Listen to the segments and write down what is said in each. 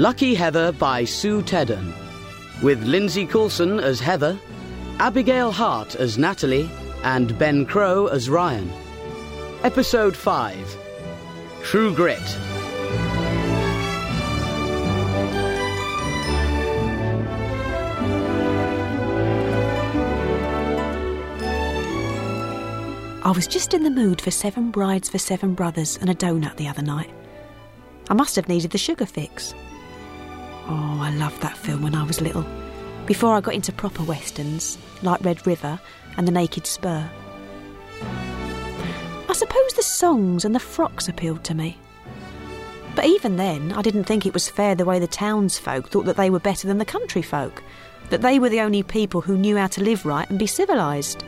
Lucky Heather by Sue Teddern, with Lindsey Coulson as Heather, Abigail Hart as Natalie, and Ben Crowe as Ryan. Episode 5 True Grit. I was just in the mood for Seven Brides for Seven Brothers and a donut the other night. I must have needed the sugar fix. Oh, I loved that film when I was little. Before I got into proper westerns, like Red River and The Naked Spur. I suppose the songs and the frocks appealed to me. But even then, I didn't think it was fair the way the townsfolk thought that they were better than the country folk, that they were the only people who knew how to live right and be civilised.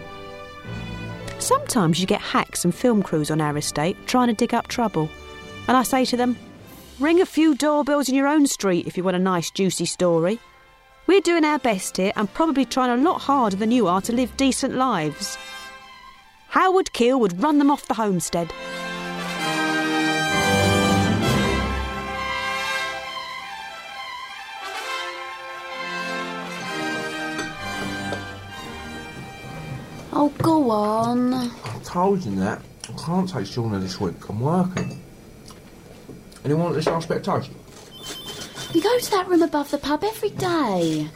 Sometimes you get hacks and film crews on our estate trying to dig up trouble. And I say to them, ring a few doorbells in your own street if you want a nice, juicy story. We're doing our best here and probably trying a lot harder than you are to live decent lives. Howard Keel would run them off the homestead. Oh, go on. I told you that. I can't take Shauna this week. I'm working. Anyone want this last bit of toast? You go to that room above the pub every day.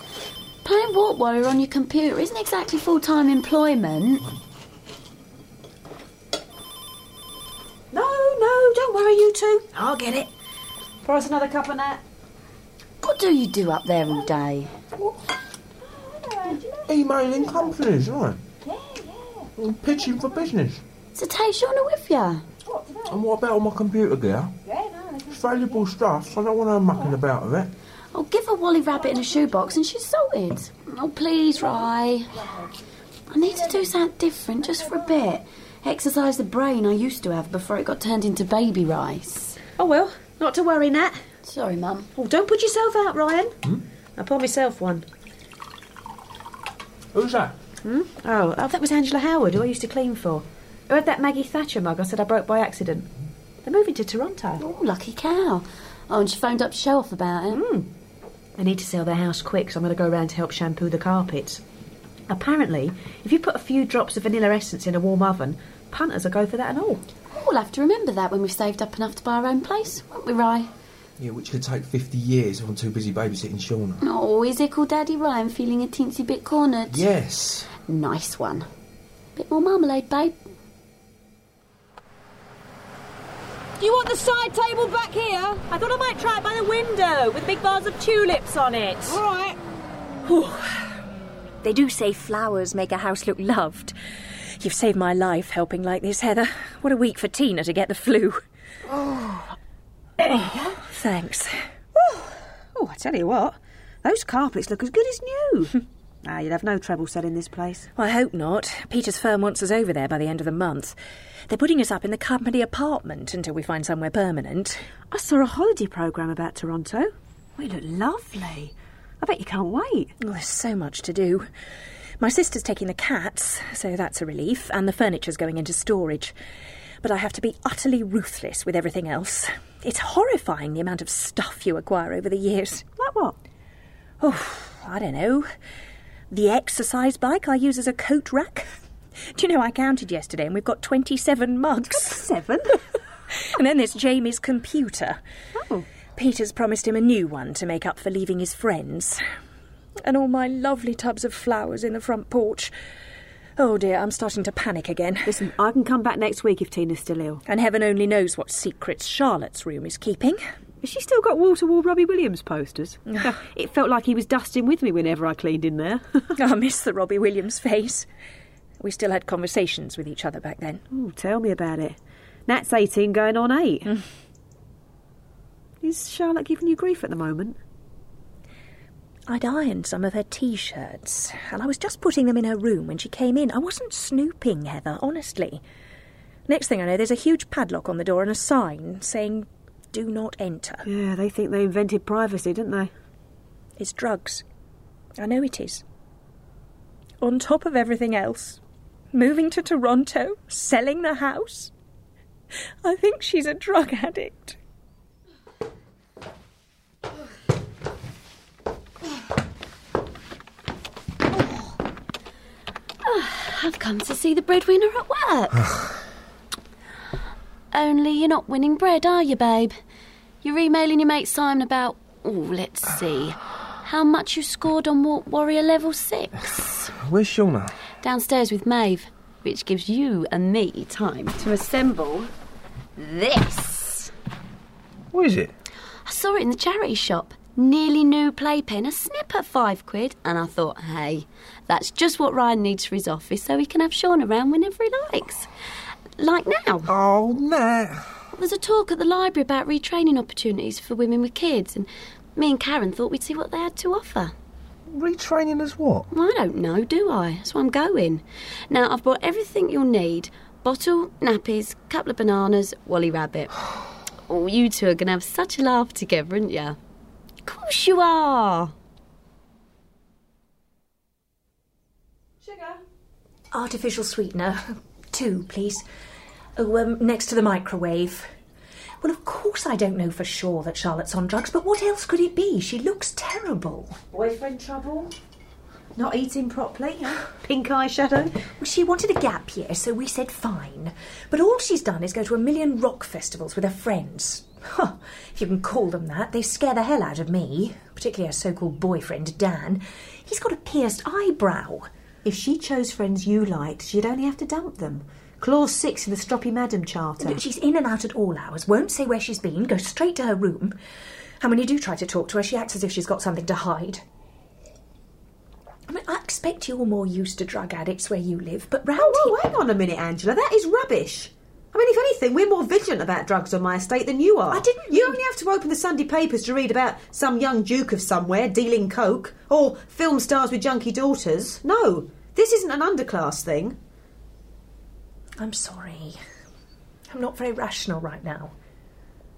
Playing what while you're on your computer isn't exactly full time employment. No, no, don't worry, you two. I'll get it. Pour us another cup of that. What do you do up there all day? Emailing companies, right? Yeah, yeah. Pitching for business. So take Shauna with you. And what about all my computer gear? It's valuable stuff, so I don't want her mucking about with it. I'll give her Wally Rabbit in a shoebox and she's sorted. Oh, please, Rye. I need to do something different just for a bit. Exercise the brain I used to have before it got turned into baby rice. Oh, well, not to worry, Nat. Sorry, Mum. Oh, don't put yourself out, Ryan. Hmm? I pour myself one. Who's that? Hmm? Oh, oh, that was Angela Howard, who I used to clean for. Who had that Maggie Thatcher mug I said I broke by accident. They're moving to Toronto. Oh, lucky cow. Oh, and she phoned up to show off about it. Hmm. They need to sell their house quick, so I'm going to go around to help shampoo the carpets. Apparently, if you put a few drops of vanilla essence in a warm oven, punters will go for that and all. Oh, we'll have to remember that when we've saved up enough to buy our own place, won't we, Rye? Yeah, which could take 50 years if I'm too busy babysitting Shauna. Oh, is it called Daddy Ryan feeling a teensy bit cornered? Yes. Nice one. Bit more marmalade, babe. Do you want the side table back here? I thought I might try it by the window with big vase of tulips on it. All right. Whew. They do say flowers make a house look loved. You've saved my life helping like this, Heather. What a week for Tina to get the flu. Oh. Thanks. Oh, I tell you what, those carpets look as good as new. ah, you'd have no trouble selling this place. Well, I hope not. Peter's firm wants us over there by the end of the month. They're putting us up in the company apartment until we find somewhere permanent. I saw a holiday programme about Toronto. We look lovely. I bet you can't wait. Oh, there's so much to do. My sister's taking the cats, so that's a relief, and the furniture's going into storage. But I have to be utterly ruthless with everything else. It's horrifying the amount of stuff you acquire over the years. Like what? Oh, I don't know. The exercise bike I use as a coat rack. Do you know I counted yesterday and we've got 27 mugs? Seven? And then there's Jamie's computer. oh. Peter's promised him a new one to make up for leaving his friends. And all my lovely tubs of flowers in the front porch. Oh dear, I'm starting to panic again. Listen, I can come back next week if Tina's still ill. And heaven only knows what secrets Charlotte's room is keeping. Has she still got wall to wall Robbie Williams posters? it felt like he was dusting with me whenever I cleaned in there. Oh, I miss the Robbie Williams face. We still had conversations with each other back then. oh, tell me about it. Nat's 18 going on 8. Mm. Is Charlotte giving you grief at the moment? I'd ironed some of her t shirts, and I was just putting them in her room when she came in. I wasn't snooping, Heather, honestly. Next thing I know, there's a huge padlock on the door and a sign saying, do not enter. Yeah, they think they invented privacy, didn't they? It's drugs. I know it is. On top of everything else, moving to Toronto, selling the house. I think she's a drug addict. Ah, I've come to see the breadwinner at work. Only you're not winning bread, are you, babe? You're emailing your mate Simon about, oh, let's see, how much you scored on Wa- Warrior Level 6. Where's Shauna? Downstairs with Maeve, which gives you and me time to assemble this. What is it? I saw it in the charity shop. Nearly new playpen, a snip at five quid, and I thought, hey, that's just what Ryan needs for his office so he can have Sean around whenever he likes. Like now. Oh, Nat. There's a talk at the library about retraining opportunities for women with kids, and me and Karen thought we'd see what they had to offer. Retraining as what? Well, I don't know, do I? That's why I'm going. Now, I've bought everything you'll need bottle, nappies, couple of bananas, Wally Rabbit. Oh, you two are going to have such a laugh together, aren't you? Of course you are. Sugar? Artificial sweetener. Two, please. Oh, um, next to the microwave. Well, of course I don't know for sure that Charlotte's on drugs, but what else could it be? She looks terrible. Boyfriend trouble? Not eating properly? huh? Pink eyeshadow? Well, she wanted a gap year, so we said fine. But all she's done is go to a million rock festivals with her friends. Huh, if you can call them that, they scare the hell out of me, particularly her so called boyfriend, Dan. He's got a pierced eyebrow. If she chose friends you liked, she'd only have to dump them. Clause 6 in the Stroppy Madam Charter. She's in and out at all hours, won't say where she's been, goes straight to her room. And when you do try to talk to her, she acts as if she's got something to hide. I mean, I expect you're more used to drug addicts where you live, but round Oh, here... hang on a minute, Angela. That is rubbish. I mean, if anything, we're more vigilant about drugs on my estate than you are. I didn't You only have to open the Sunday papers to read about some young duke of somewhere dealing coke, or film stars with junkie daughters. No, this isn't an underclass thing. I'm sorry. I'm not very rational right now.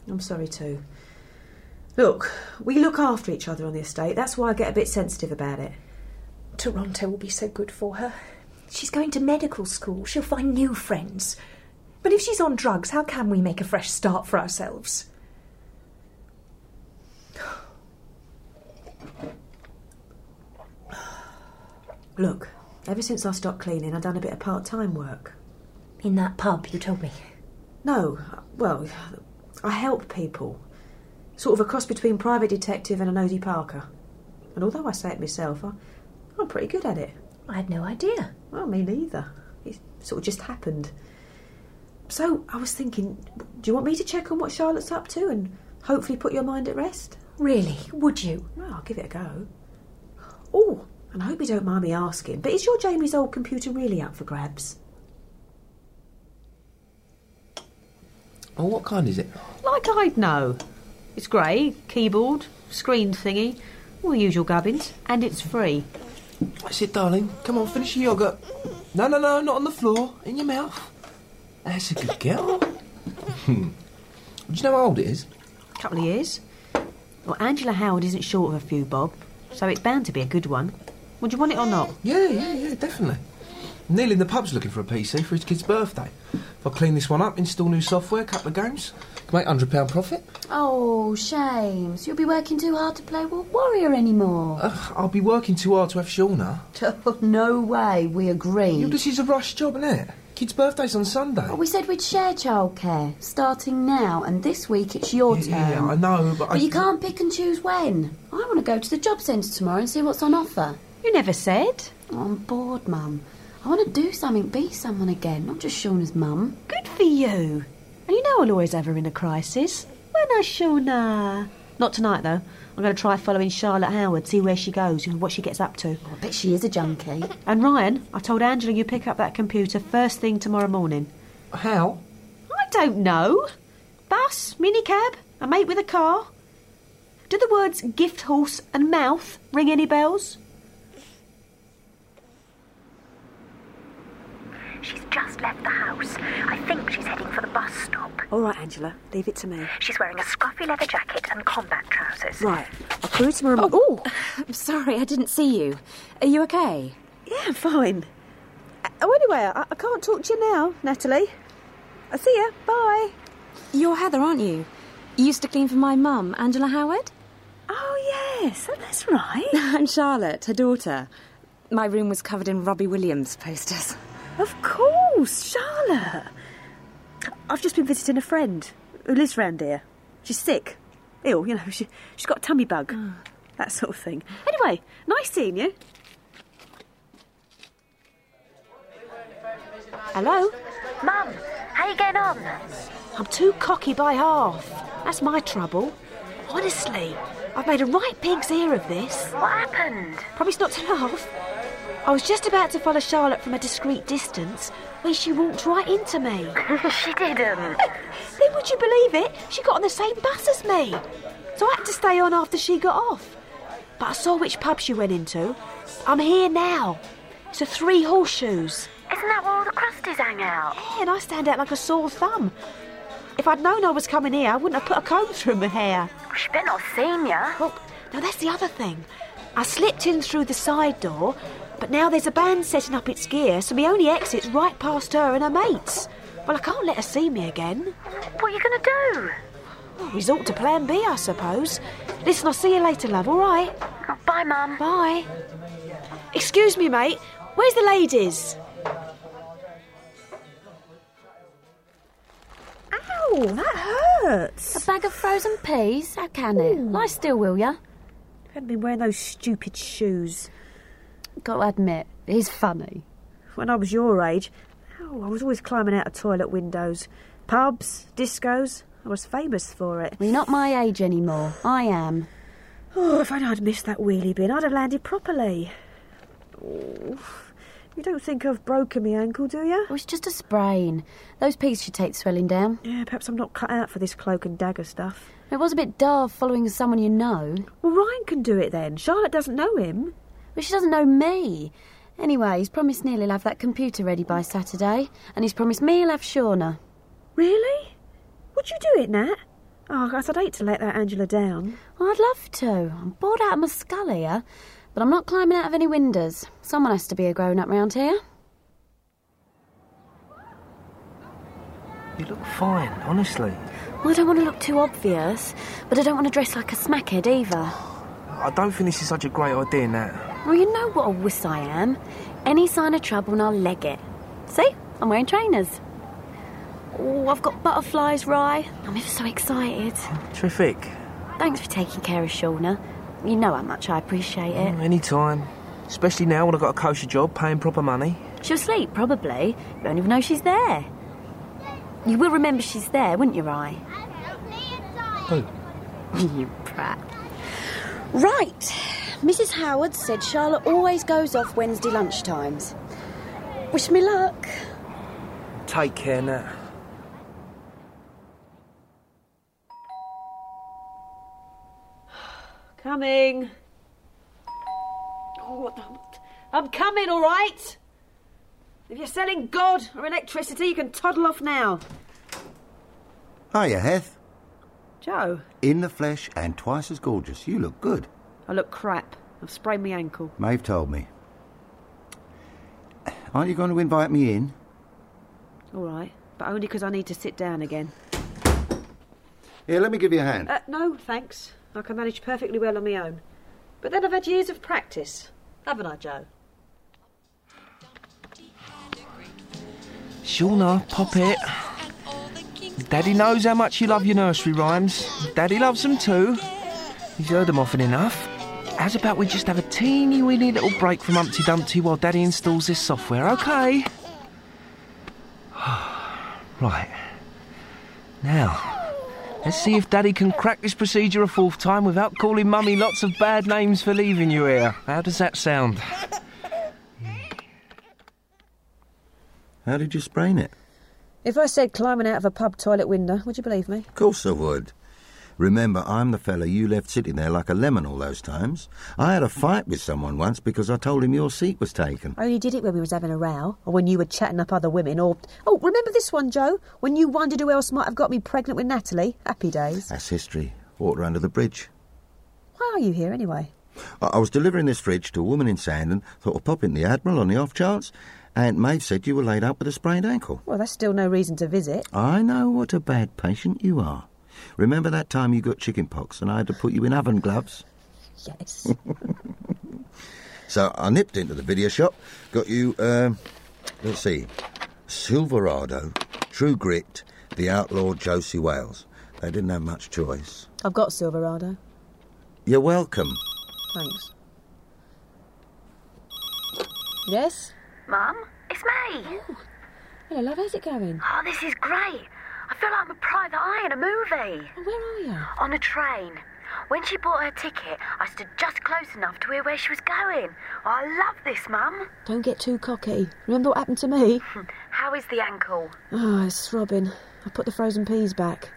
I'm sorry too. Look, we look after each other on the estate. That's why I get a bit sensitive about it. Toronto will be so good for her. She's going to medical school. She'll find new friends. But if she's on drugs, how can we make a fresh start for ourselves? Look, ever since I stopped cleaning, I've done a bit of part-time work. In that pub, you told me. No, well, I help people. Sort of a cross between private detective and a nosy Parker. And although I say it myself, I, I'm pretty good at it. I had no idea. Well, me neither. It sort of just happened. So I was thinking, do you want me to check on what Charlotte's up to and hopefully put your mind at rest? Really? Would you? Well, I'll give it a go. Oh, and I hope you don't mind me asking, but is your Jamie's old computer really up for grabs? Oh, what kind is it? Like I'd know. It's grey, keyboard, screen thingy, all the usual gubbins, and it's free. That's it, darling. Come on, finish your yogurt. No, no, no, not on the floor. In your mouth. That's a good girl. Hmm. Do you know how old it is? A couple of years. Well, Angela Howard isn't short of a few bob, so it's bound to be a good one. Would you want it or not? Yeah, yeah, yeah, definitely. Neil in the pub's looking for a PC for his kid's birthday. If I clean this one up, install new software, a couple of games, can make £100 profit. Oh, shames. You'll be working too hard to play War- Warrior anymore. Ugh, I'll be working too hard to have Shauna. Oh, no way, we agree. You, this is a rush job, isn't it? Kid's birthday's on Sunday. Well, we said we'd share childcare, starting now, and this week it's your turn. yeah, I know, but, I... You can't pick and choose when. I want to go to the job centre tomorrow and see what's on offer. You never said. Oh, I'm bored, Mum. I want to do something, be someone again, not just Shauna's mum. Good for you. And you know I'll always have her in a crisis. When I Shauna. Not tonight, though. I'm going to try following Charlotte Howard, see where she goes and what she gets up to. Oh, I bet she is a junkie. And Ryan, I told Angela you pick up that computer first thing tomorrow morning. How? I don't know. Bus, minicab, a mate with a car. Do the words gift horse and mouth ring any bells? She's just left the house. I think she's heading for the bus stop. All right, Angela, leave it to me. She's wearing a scruffy leather jacket and combat trousers. Right, I'll call you tomorrow morning. Oh, oh. I'm sorry, I didn't see you. Are you okay? yeah, I'm fine. Oh, anyway, I, I can't talk to you now, Natalie. I'll see you. Bye. You're Heather, aren't you? You used to clean for my mum, Angela Howard? Oh, yes, oh, that's right. I'm Charlotte, her daughter. My room was covered in Robbie Williams posters. Of course, Charlotte. I've just been visiting a friend who lives round here. She's sick, ill, you know, she, she's got a tummy bug, mm. that sort of thing. Anyway, nice seeing you. Hello? Mum, how you getting on? I'm too cocky by half. That's my trouble. Honestly, I've made a right pig's ear of this. What happened? Promise not to laugh. I was just about to follow Charlotte from a discreet distance when she walked right into me. she didn't. Then would you believe it? She got on the same bus as me. So I had to stay on after she got off. But I saw which pub she went into. I'm here now. It's a three horseshoes. Isn't that where all the crusties hang out? Yeah, and I stand out like a sore thumb. If I'd known I was coming here, I wouldn't have put a comb through my hair. She better not have seen ya. Well, now that's the other thing. I slipped in through the side door, but now there's a band setting up its gear, so my only exit's right past her and her mates. Well, I can't let her see me again. What are you going to do? Well, resort to plan B, I suppose. Listen, I'll see you later, love, all right? Oh, bye, Mum. Bye. Excuse me, mate. Where's the ladies? Ow, that hurts. A bag of frozen peas? How can it? Lie still, will ya? I hadn't been wearing those stupid shoes. Got to admit, he's funny. When I was your age, oh, I was always climbing out of toilet windows. Pubs, discos. I was famous for it. Well, you're not my age anymore. I am. Oh, if I'd I'd missed that wheelie bin, I'd have landed properly. Oh, you don't think I've broken my ankle, do you? Oh, it was just a sprain. Those peas should take the swelling down. Yeah, perhaps I'm not cut out for this cloak and dagger stuff. It was a bit daft following someone you know. Well, Ryan can do it then. Charlotte doesn't know him. But she doesn't know me. Anyway, he's promised Neil he'll have that computer ready by Saturday, and he's promised me he'll have Shauna. Really? Would you do it, Nat? Oh, guys, I'd hate to let that Angela down. Well, I'd love to. I'm bored out of my skull here, but I'm not climbing out of any windows. Someone has to be a grown up round here. You look fine, honestly. Well, I don't want to look too obvious, but I don't want to dress like a smackhead either. I don't think this is such a great idea, Nat. Well, you know what a wuss I am. Any sign of trouble and I'll leg it. See? I'm wearing trainers. Oh, I've got butterflies, Rye. I'm ever so excited. Terrific. Thanks for taking care of Shauna. You know how much I appreciate it. Mm, Any time. Especially now when I've got a kosher job, paying proper money. She'll sleep, probably. You won't even know she's there. You will remember she's there, wouldn't you, Rye? Who? Oh. you prat. Right. Mrs. Howard said Charlotte always goes off Wednesday lunchtimes. Wish me luck. Take care, Nat. Coming. Oh, what the... I'm coming, all right? If you're selling God or electricity, you can toddle off now. Hiya, Heth. Joe, In the flesh and twice as gorgeous. You look good. I look crap. I've sprained my ankle. Maeve told me. Aren't you going to invite me in? All right, but only because I need to sit down again. Here, let me give you a hand. Uh, no, thanks. I can manage perfectly well on my own. But then I've had years of practice, haven't I, Joe? Shauna, pop it. Daddy knows how much you love your nursery rhymes. Daddy loves them too. He's heard them often enough. How's about we just have a teeny weeny little break from Humpty Dumpty while Daddy installs this software, okay? right. Now, let's see if Daddy can crack this procedure a fourth time without calling Mummy lots of bad names for leaving you here. How does that sound? How did you sprain it? If I said climbing out of a pub toilet window, would you believe me? Of course I would. Remember, I'm the fella you left sitting there like a lemon all those times. I had a fight with someone once because I told him your seat was taken. Oh, I only did it when we was having a row, or when you were chatting up other women, or... Oh, remember this one, Joe? When you wondered who else might have got me pregnant with Natalie? Happy days. That's history. Water under the bridge. Why are you here, anyway? I, I was delivering this fridge to a woman in Sandon, thought of popping the Admiral on the off chance, and Maeve said you were laid up with a sprained ankle. Well, that's still no reason to visit. I know what a bad patient you are. Remember that time you got chicken pox and I had to put you in oven gloves? Yes. So I nipped into the video shop, got you um, Let's see. Silverado, True Grit, the outlaw Josey Wales. They didn't have much choice. I've got Silverado. You're welcome. Thanks. Yes? Mum, it's me. Hello, love. How's it going? Oh, this is great. I feel like I'm a private eye in a movie. Where are you? On a train. When she bought her ticket, I stood just close enough to hear where she was going. Oh, I love this, Mum. Don't get too cocky. Remember what happened to me? How is the ankle? Oh, it's throbbing. I put the frozen peas back.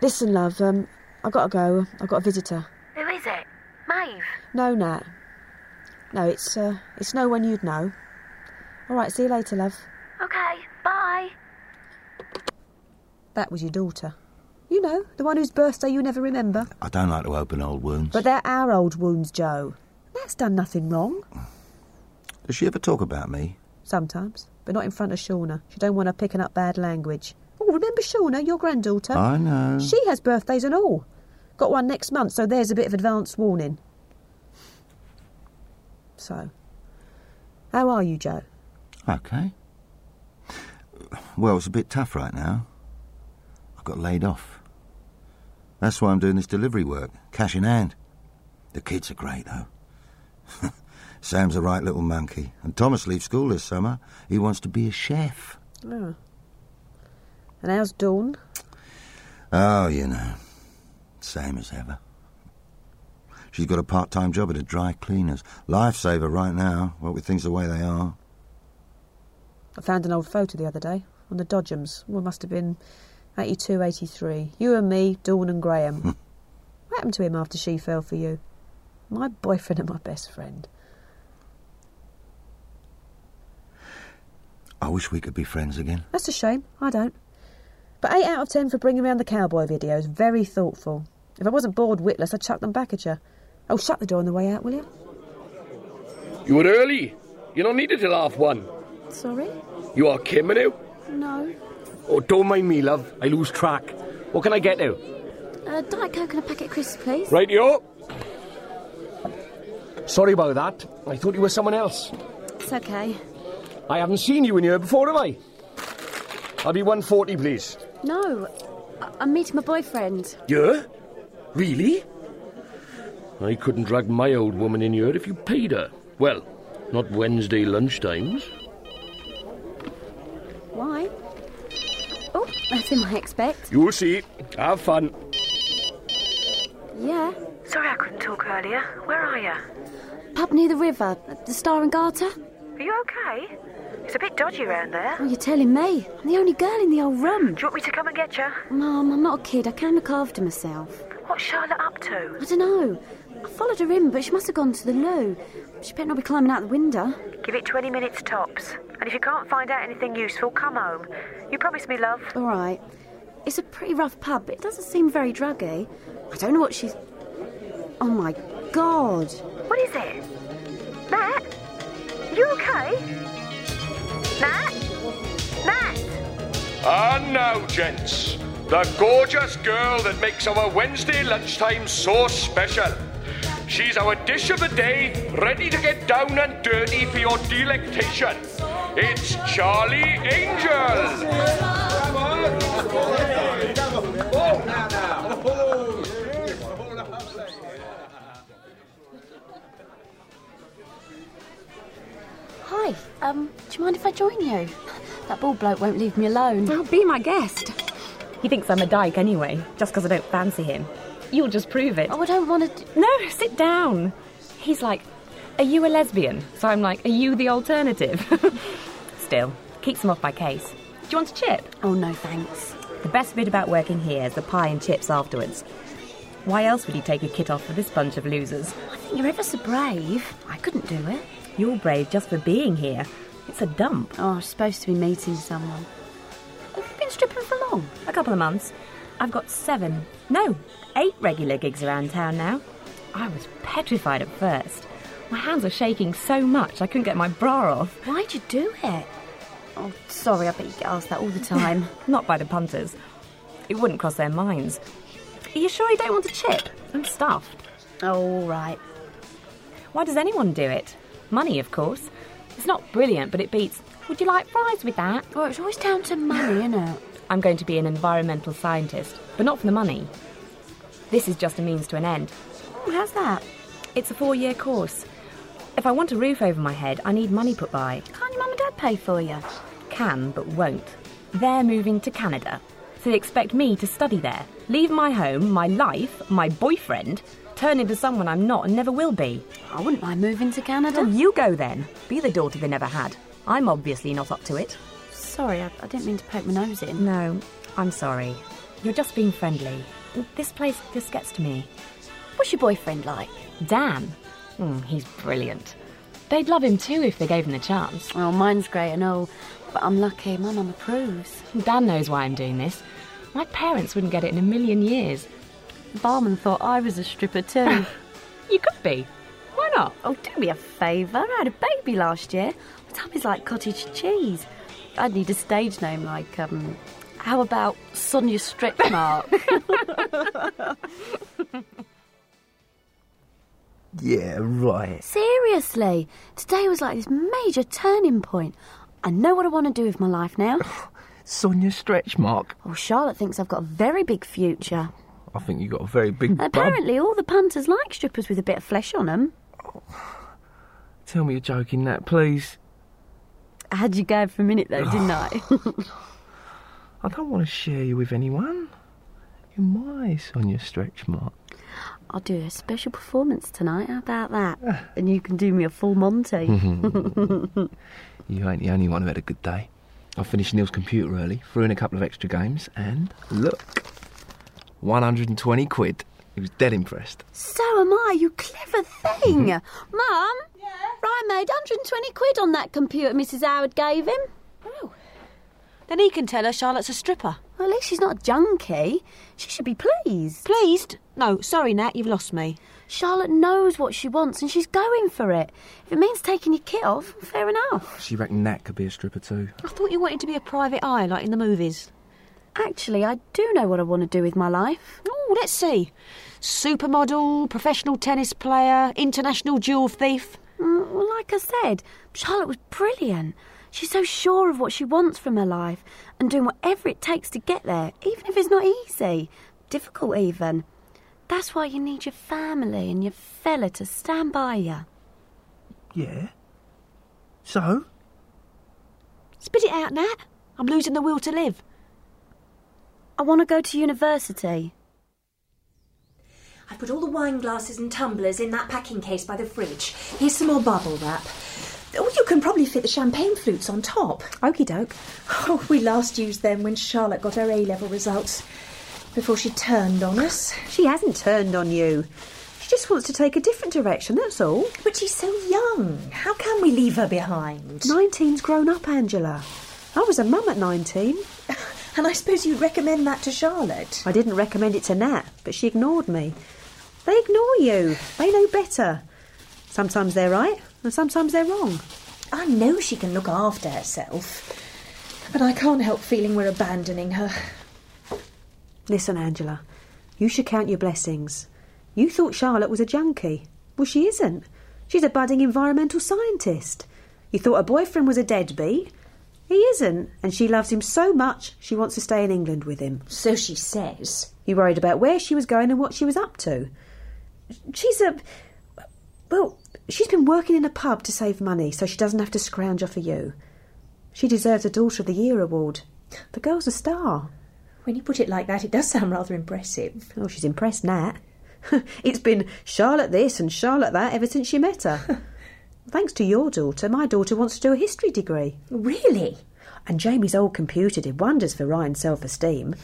Listen, love. Um, I gotta go. I've got a visitor. Who is it? Maeve. No, Nat. No, it's uh, it's no one you'd know. All right. See you later, love. Okay, bye. That was your daughter. You know, the one whose birthday you never remember. I don't like to open old wounds. But they're our old wounds, Joe. Nat's done nothing wrong. Does she ever talk about me? Sometimes, but not in front of Shauna. She don't want her picking up bad language. Oh, remember Shauna, your granddaughter? I know. She has birthdays and all. Got one next month, so there's a bit of advance warning. So, how are you, Joe? Okay. Well, it's a bit tough right now. I got laid off. That's why I'm doing this delivery work, cash in hand. The kids are great, though. Sam's a right little monkey, and Thomas leaves school this summer. He wants to be a chef. Oh. And how's Dawn? Oh, you know, same as ever. She's got a part-time job at a dry cleaners. Lifesaver right now, what with things the way they are. I found an old photo the other day on the Dodgems. Well, it must have been 82, 83. You and me, Dawn and Graham. Hmm. what happened to him after she fell for you? My boyfriend and my best friend. I wish we could be friends again. That's a shame. I don't. But 8 out of 10 for bringing around the cowboy videos. Very thoughtful. If I wasn't bored witless, I'd chuck them back at you. Oh, shut the door on the way out, will you? You were early. You don't need it till half one. Sorry? You are Kim now? No. Oh, don't mind me, love. I lose track. What can I get now? Uh, Diet Coke and a packet of crisps, please. Right, yo. Sorry about that. I thought you were someone else. It's okay. I haven't seen you in here before, have I? I'll be 140, please. No. I- I'm meeting my boyfriend. Yeah? Really? I couldn't drag my old woman in here if you paid her. Well, not Wednesday lunchtimes. Why? Oh, that's in my expect. You'll see. Have fun. Yeah. Sorry I couldn't talk earlier. Where are you? Pub near the river, the Star and Garter. Are you okay? It's a bit dodgy around there. Oh, you're telling me. I'm the only girl in the old room. Do you want me to come and get you? Mum, I'm not a kid. I can look after myself. What's Charlotte up to? I don't know. I followed her in, but she must have gone to the loo. She better not be climbing out the window. Give it 20 minutes tops. And if you can't find out anything useful, come home. You promised me, love. All right. It's a pretty rough pub, but it doesn't seem very druggy. I don't know what she's. Oh my god. What is it? Matt? Are you okay? Matt? Matt? Ah, and now, gents, the gorgeous girl that makes our Wednesday lunchtime so special. She's our dish of the day, ready to get down and dirty for your delectation. It's Charlie Angel. Hi. Um, do you mind if I join you? That bald bloke won't leave me alone. Well, be my guest. He thinks I'm a dyke anyway, just because I don't fancy him. You'll just prove it. Oh, I don't want to. No, sit down. He's like, Are you a lesbian? So I'm like, Are you the alternative? Still, keeps him off my case. Do you want a chip? Oh no, thanks. The best bit about working here is the pie and chips afterwards. Why else would you take a kit off for this bunch of losers? I think you're ever so brave. I couldn't do it. You're brave just for being here. It's a dump. Oh, I'm supposed to be meeting someone. Have you been stripping for long? A couple of months. I've got seven, no, eight regular gigs around town now. I was petrified at first. My hands were shaking so much I couldn't get my bra off. Why'd you do it? Oh, sorry, I bet you get asked that all the time. Not by the punters. It wouldn't cross their minds. Are you sure you don't want a chip? I'm stuffed. oh, all right. Why does anyone do it? Money, of course. It's not brilliant, but it beats. Would you like fries with that? Well, it's always down to money, isn't it? I'm going to be an environmental scientist, but not for the money. This is just a means to an end. How's that? It's a four year course. If I want a roof over my head, I need money put by. Can't your mum and dad pay for you? Can, but won't. They're moving to Canada, so they expect me to study there, leave my home, my life, my boyfriend, turn into someone I'm not and never will be. I wouldn't mind moving to Canada. Oh, you go then. Be the daughter they never had. I'm obviously not up to it. Sorry, I, I didn't mean to poke my nose in. No, I'm sorry. You're just being friendly. This place just gets to me. What's your boyfriend like? Dan. Mm, he's brilliant. They'd love him too if they gave him the chance. Oh, mine's great and all, but I'm lucky. My mum approves. Dan knows why I'm doing this. My parents wouldn't get it in a million years. The barman thought I was a stripper too. You could be. Why not? oh, do me a favour. I had a baby last year. My tummy's like cottage cheese. I'd need a stage name like, um, how about Sonia Stretch Mark? Yeah, right. Seriously, today was like this major turning point. I know what I want to do with my life now. Sonia Stretchmark. Oh, Charlotte thinks I've got a very big future. I think you've got a very big bum. Apparently, all the punters like strippers with a bit of flesh on them. Tell me you're joking, that, please. I had you going for a minute though, didn't I? I don't want to share you with anyone. You're mice on your Stretch Mark. I'll do a special performance tonight. How about that? Ah. And you can do me a full Monty. You ain't the only one who had a good day. I finished Neil's computer early, threw in a couple of extra games, and look, 120 quid. He was dead impressed. so am I, you clever thing. Mm-hmm. Mum? Yeah? Ryan made 120 quid on that computer Mrs. Howard gave him. Oh. Then he can tell her Charlotte's a stripper. Well, at least she's not a junkie. She should be pleased. Pleased? No, sorry, Nat, you've lost me. Charlotte knows what she wants and she's going for it. If it means taking your kit off, fair enough. She reckoned Nat could be a stripper too. I thought you wanted to be a private eye, like in the movies. Actually, I do know what I want to do with my life. Oh, let's see. Supermodel, professional tennis player, international jewel thief. Mm, Well, like I said, Charlotte was brilliant. She's so sure of what she wants from her life and doing whatever it takes to get there, even if it's not easy, difficult even. That's why you need your family and your fella to stand by you. Yeah? So? Spit it out, Nat. I'm losing the will to live. I want to go to university. I put all the wine glasses and tumblers in that packing case by the fridge. Here's some more bubble wrap. Oh, you can probably fit the champagne flutes on top. Okie doke. Oh, we last used them when Charlotte got her A level results. Before she turned on us. She hasn't turned on you. She just wants to take a different direction, that's all. But she's so young. How can we leave her behind? Nineteen's grown up, Angela. I was a mum at 19. And I suppose you'd recommend that to Charlotte. I didn't recommend it to Nat, but she ignored me. They ignore you. They know better. Sometimes they're right, and sometimes they're wrong. I know she can look after herself. But I can't help feeling we're abandoning her. Listen, Angela, you should count your blessings. You thought Charlotte was a junkie. Well, she isn't. She's a budding environmental scientist. You thought her boyfriend was a deadbeat. He isn't, and she loves him so much she wants to stay in England with him. So she says. You worried about where she was going and what she was up to. She's a. Well, she's been working in a pub to save money so she doesn't have to scrounge off of you. She deserves a Daughter of the Year award. The girl's a star. When you put it like that, it does sound rather impressive. Oh, she's impressed, Nat. it's been Charlotte this and Charlotte that ever since she met her. Thanks to your daughter, my daughter wants to do a history degree. Really? And Jamie's old computer did wonders for Ryan's self esteem.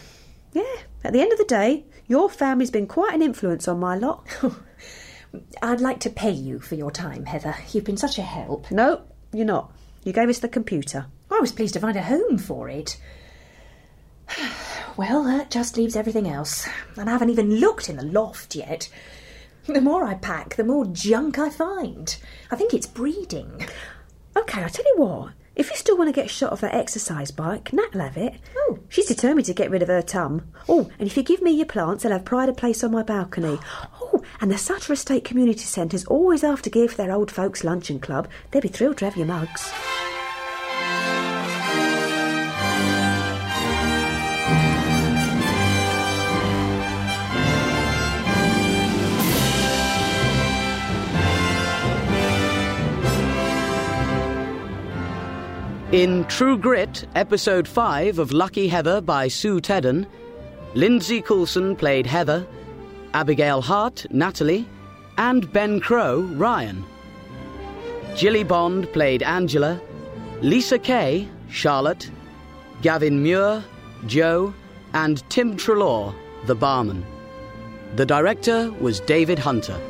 Yeah, at the end of the day, your family's been quite an influence on my lot. I'd like to pay you for your time, Heather. You've been such a help. no, you're not. You gave us the computer. I was pleased to find a home for it. Well, that just leaves everything else. And I haven't even looked in the loft yet. The more I pack, the more junk I find. I think it's breeding. Okay, I tell you what. If you still want to get shot of that exercise bike, Nat'll have it. Oh. She's determined to get rid of her tum. Oh, and if you give me your plants, I'll have pride of place on my balcony. Oh, And the Sutter Estate Community Centre's always after gear for their old folks' luncheon club. They'll be thrilled to have your mugs. In True Grit, episode 5 of Lucky Heather by Sue Teddern, Lindsey Coulson played Heather, Abigail Hart, Natalie, and Ben Crowe, Ryan. Jilly Bond played Angela, Lisa Kay, Charlotte, Gavin Muir, Joe, and Tim Treloar, the barman. The director was David Hunter.